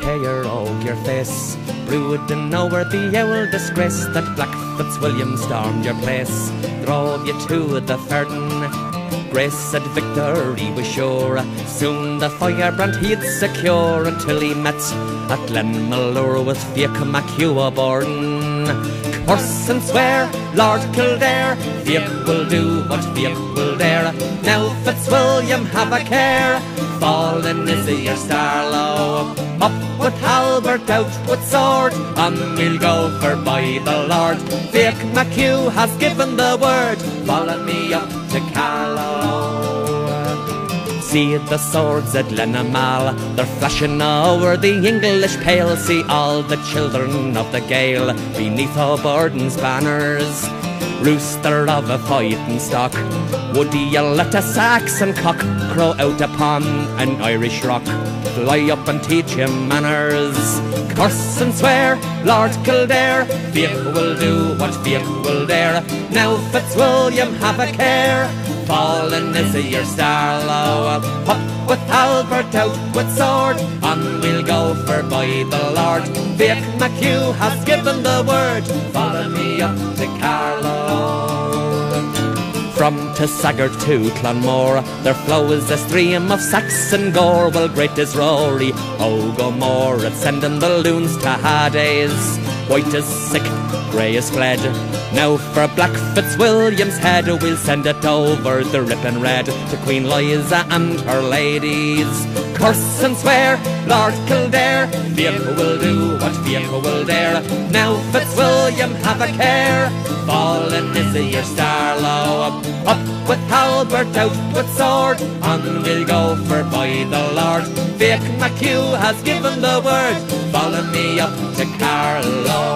care of your face. Brooding over the old disgrace that Black Fitzwilliam stormed your place, drove you to the Ferden. Grace said victory was sure. Soon the firebrand he'd secure until he met at Glenmalure with Fiach MacHugh O'Byrne. Curse and swear, Lord Kildare, Fiach will do what Fiach will dare. Now Fitzwilliam, have a care, fallen is your star low. Up with halbert, out with sword, and we'll go for by the Lord. Fiach MacHugh has given the word, follow me up to Carlow. See the swords at Glen Imaal, they're flashing over the English pale. See all the children of the Gael beneath our O'Byrne's banners. Rooster of a fighting stock, would you let a Saxon cock crow out upon an Irish rock? Fly up and teach him manners. Curse and swear, Lord Kildare, Fiach will do what Fiach will dare. Now Fitzwilliam, have a care, fallen is your star low. Up with halbert, out with sword, on we'll go for by the Lord. Fiach MacHugh has given the word, follow me up to Carlow. From Tassagart to Clonmore, there flows a stream of Saxon gore. Well, great is Rory, Óg O'More, it's sending the loons to Hades. White is sick, grey is fled. Now for Black Fitzwilliam's head, we'll send it over the ripping red to Queen Liza and her ladies. Curse and swear, Lord Kildare, Fiach will do what Fiach will dare. Now Fitzwilliam, have a care, fallen is your star low. Up with halbert, out with sword, on we'll go for by the Lord. Fiach MacHugh has given the word, follow me up to Carlow.